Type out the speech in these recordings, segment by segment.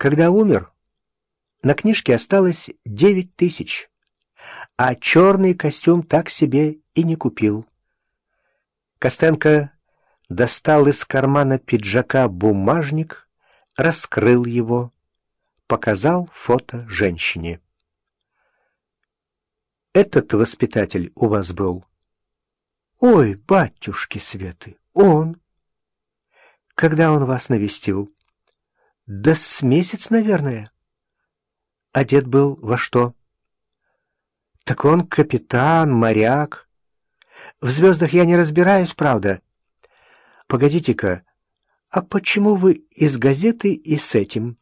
Когда умер, на книжке осталось девять тысяч, а черный костюм так себе и не купил. Костенко достал из кармана пиджака бумажник, раскрыл его, показал фото женщине. «Этот воспитатель у вас был?» «Ой, батюшки Светы, он!» «Когда он вас навестил?» «Да с месяц, наверное». «Одет был во что?» «Так он капитан, моряк. В звездах я не разбираюсь, правда. Погодите-ка, а почему вы из газеты и с этим?»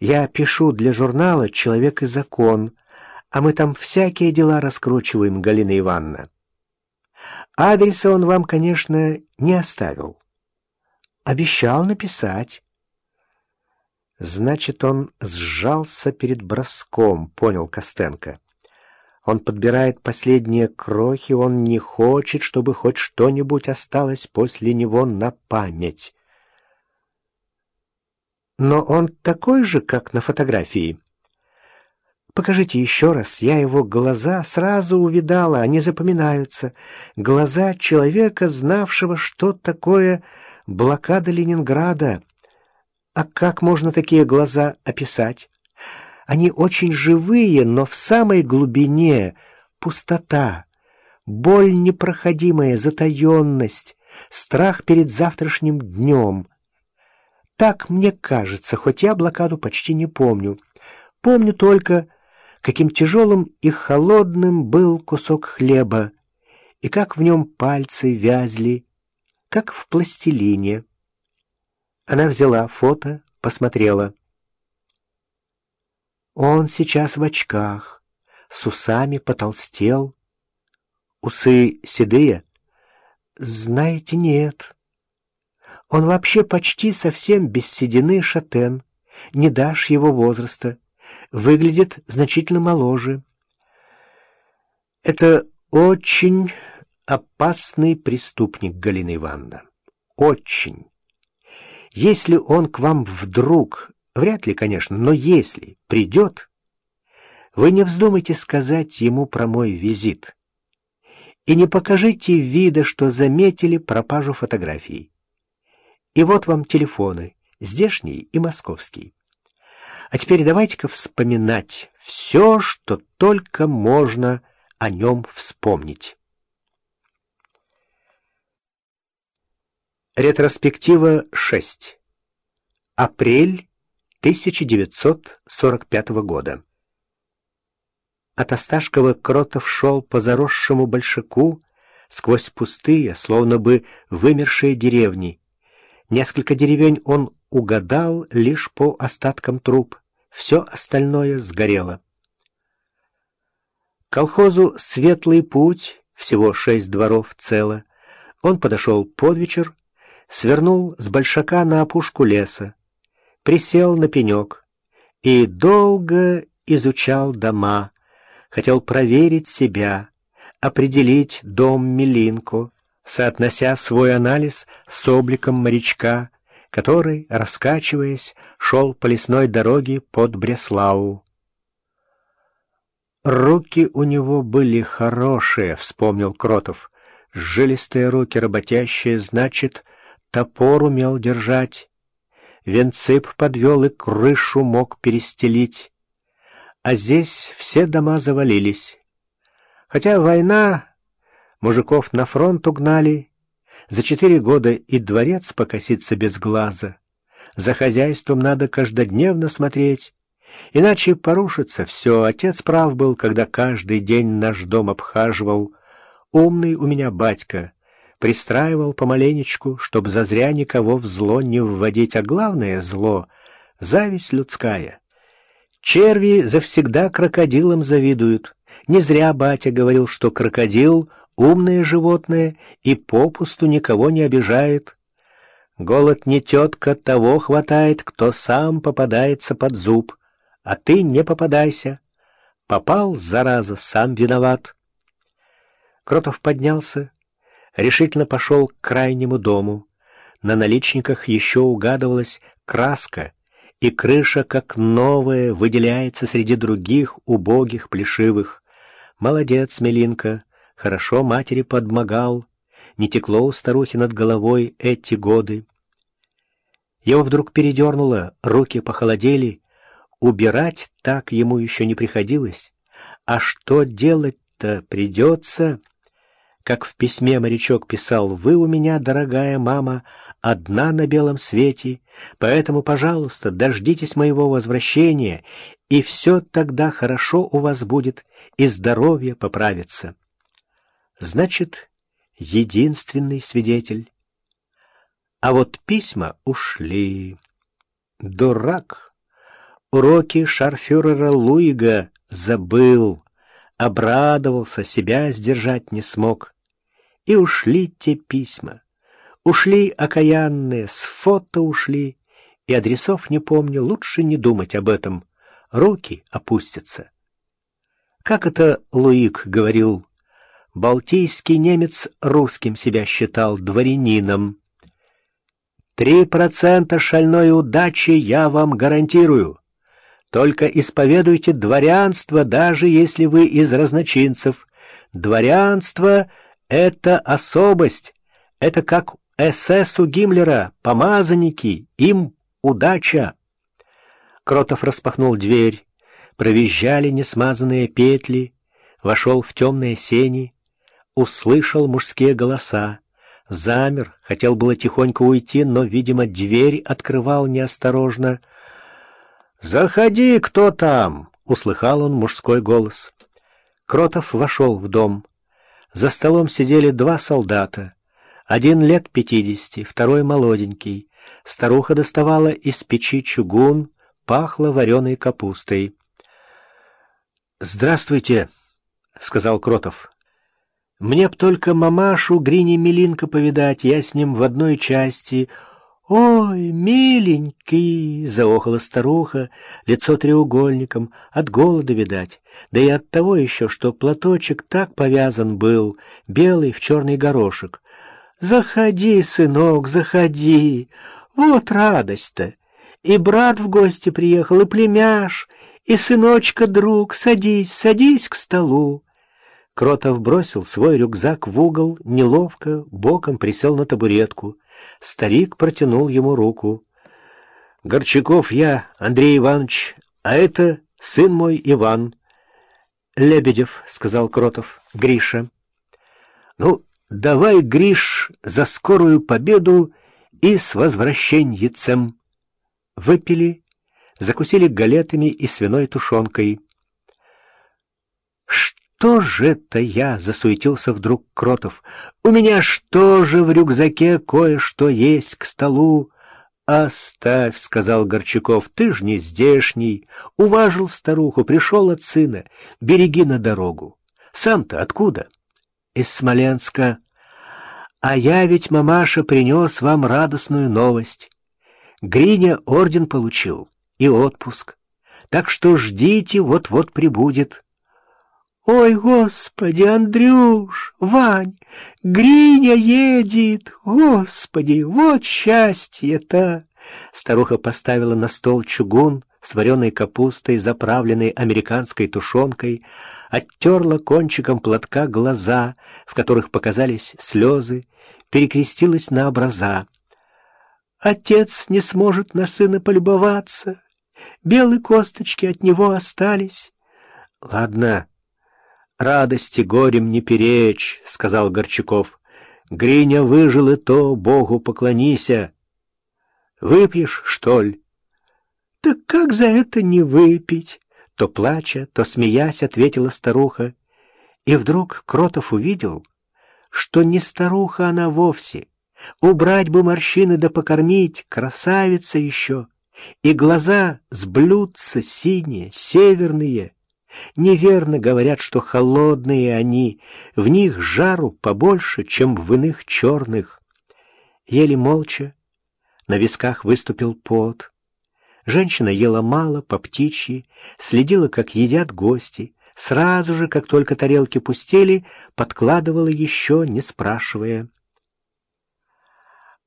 «Я пишу для журнала «Человек и закон», а мы там всякие дела раскручиваем, Галина Ивановна». Адреса он вам, конечно, не оставил. Обещал написать. Значит, он сжался перед броском, понял Костенко. Он подбирает последние крохи, он не хочет, чтобы хоть что-нибудь осталось после него на память. Но он такой же, как на фотографии. Покажите еще раз, я его глаза сразу увидала, они запоминаются. Глаза человека, знавшего, что такое блокада Ленинграда. А как можно такие глаза описать? Они очень живые, но в самой глубине пустота, боль непроходимая, затаенность, страх перед завтрашним днем. Так мне кажется, хоть я блокаду почти не помню. Помню только каким тяжелым и холодным был кусок хлеба, и как в нем пальцы вязли, как в пластилине. Она взяла фото, посмотрела. Он сейчас в очках, с усами потолстел. Усы седые? Знаете, нет. Он вообще почти совсем без седины шатен, не дашь его возраста выглядит значительно моложе. Это очень опасный преступник, Галина Ивановна. Очень. Если он к вам вдруг, вряд ли, конечно, но если придет, вы не вздумайте сказать ему про мой визит. И не покажите вида, что заметили пропажу фотографий. И вот вам телефоны, здешний и московский. А теперь давайте-ка вспоминать все, что только можно о нем вспомнить. Ретроспектива 6. Апрель 1945 года. От Осташкова Кротов шел по заросшему большаку сквозь пустые, словно бы вымершие деревни. Несколько деревень он угадал лишь по остаткам труб все остальное сгорело. Колхозу «Светлый путь», всего шесть дворов цело, он подошел под вечер, свернул с большака на опушку леса, присел на пенек и долго изучал дома, хотел проверить себя, определить дом Милинку, соотнося свой анализ с обликом морячка, который, раскачиваясь, шел по лесной дороге под Бреслау. «Руки у него были хорошие», — вспомнил Кротов. «Жилистые руки, работящие, значит, топор умел держать. Венцип подвел и крышу мог перестелить. А здесь все дома завалились. Хотя война, мужиков на фронт угнали, за четыре года и дворец покосится без глаза. За хозяйством надо каждодневно смотреть. Иначе порушится все. Отец прав был, когда каждый день наш дом обхаживал. Умный у меня батька. Пристраивал помаленечку, чтоб зазря никого в зло не вводить. А главное зло — зависть людская. Черви завсегда крокодилам завидуют. Не зря батя говорил, что крокодил — умное животное и попусту никого не обижает. Голод не тетка, того хватает, кто сам попадается под зуб, а ты не попадайся. Попал, зараза, сам виноват. Кротов поднялся, решительно пошел к крайнему дому. На наличниках еще угадывалась краска, и крыша, как новая, выделяется среди других убогих, плешивых. Молодец, Мелинка, хорошо матери подмогал, не текло у старухи над головой эти годы. Его вдруг передернуло, руки похолодели. Убирать так ему еще не приходилось. А что делать-то придется? Как в письме морячок писал, «Вы у меня, дорогая мама, одна на белом свете, поэтому, пожалуйста, дождитесь моего возвращения, и все тогда хорошо у вас будет, и здоровье поправится». Значит, единственный свидетель. А вот письма ушли. Дурак! Уроки шарфюрера Луига забыл, обрадовался, себя сдержать не смог. И ушли те письма. Ушли окаянные, с фото ушли, и адресов не помню, лучше не думать об этом. Руки опустятся. Как это Луик говорил Балтийский немец русским себя считал дворянином. «Три процента шальной удачи я вам гарантирую. Только исповедуйте дворянство, даже если вы из разночинцев. Дворянство — это особость, это как СС у Гиммлера, помазанники, им удача». Кротов распахнул дверь, провизжали несмазанные петли, вошел в темные сени, услышал мужские голоса. Замер, хотел было тихонько уйти, но, видимо, дверь открывал неосторожно. «Заходи, кто там!» — услыхал он мужской голос. Кротов вошел в дом. За столом сидели два солдата. Один лет пятидесяти, второй молоденький. Старуха доставала из печи чугун, пахло вареной капустой. «Здравствуйте», — сказал Кротов. Мне б только мамашу Грини Милинка повидать, я с ним в одной части. Ой, миленький, заохала старуха, лицо треугольником, от голода, видать. Да и от того еще, что платочек так повязан был, белый в черный горошек. Заходи, сынок, заходи. Вот радость-то. И брат в гости приехал, и племяш, и сыночка друг. Садись, садись к столу. Кротов бросил свой рюкзак в угол, неловко, боком присел на табуретку. Старик протянул ему руку. «Горчаков я, Андрей Иванович, а это сын мой Иван». «Лебедев», — сказал Кротов, — «Гриша». «Ну, давай, Гриш, за скорую победу и с возвращеньицем». Выпили, закусили галетами и свиной тушенкой. «Что?» «Что же это я?» — засуетился вдруг Кротов. «У меня что же в рюкзаке кое-что есть к столу?» «Оставь», — сказал Горчаков, — «ты ж не здешний. Уважил старуху, пришел от сына. Береги на дорогу. Сам-то откуда?» «Из Смоленска. А я ведь, мамаша, принес вам радостную новость. Гриня орден получил и отпуск. Так что ждите, вот-вот прибудет». «Ой, господи, Андрюш, Вань, Гриня едет! Господи, вот счастье-то!» Старуха поставила на стол чугун с вареной капустой, заправленной американской тушенкой, оттерла кончиком платка глаза, в которых показались слезы, перекрестилась на образа. «Отец не сможет на сына полюбоваться. Белые косточки от него остались». «Ладно, «Радости горем не перечь», — сказал Горчаков. «Гриня выжил и то, Богу поклонися. Выпьешь, что ли?» «Так как за это не выпить?» То плача, то смеясь, ответила старуха. И вдруг Кротов увидел, что не старуха она вовсе. Убрать бы морщины да покормить, красавица еще. И глаза с синие, северные — Неверно говорят, что холодные они, в них жару побольше, чем в иных черных. Ели молча, на висках выступил пот. Женщина ела мало, по птичьи, следила, как едят гости, сразу же, как только тарелки пустели, подкладывала еще, не спрашивая.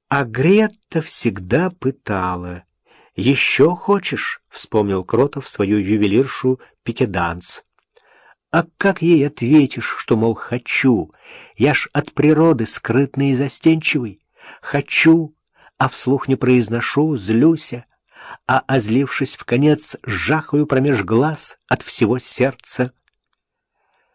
А Гретта всегда пытала. «Еще хочешь?» — вспомнил Кротов свою ювелиршу Пикеданс. «А как ей ответишь, что, мол, хочу? Я ж от природы скрытный и застенчивый. Хочу, а вслух не произношу, злюся, а, озлившись в конец, жахаю промеж глаз от всего сердца».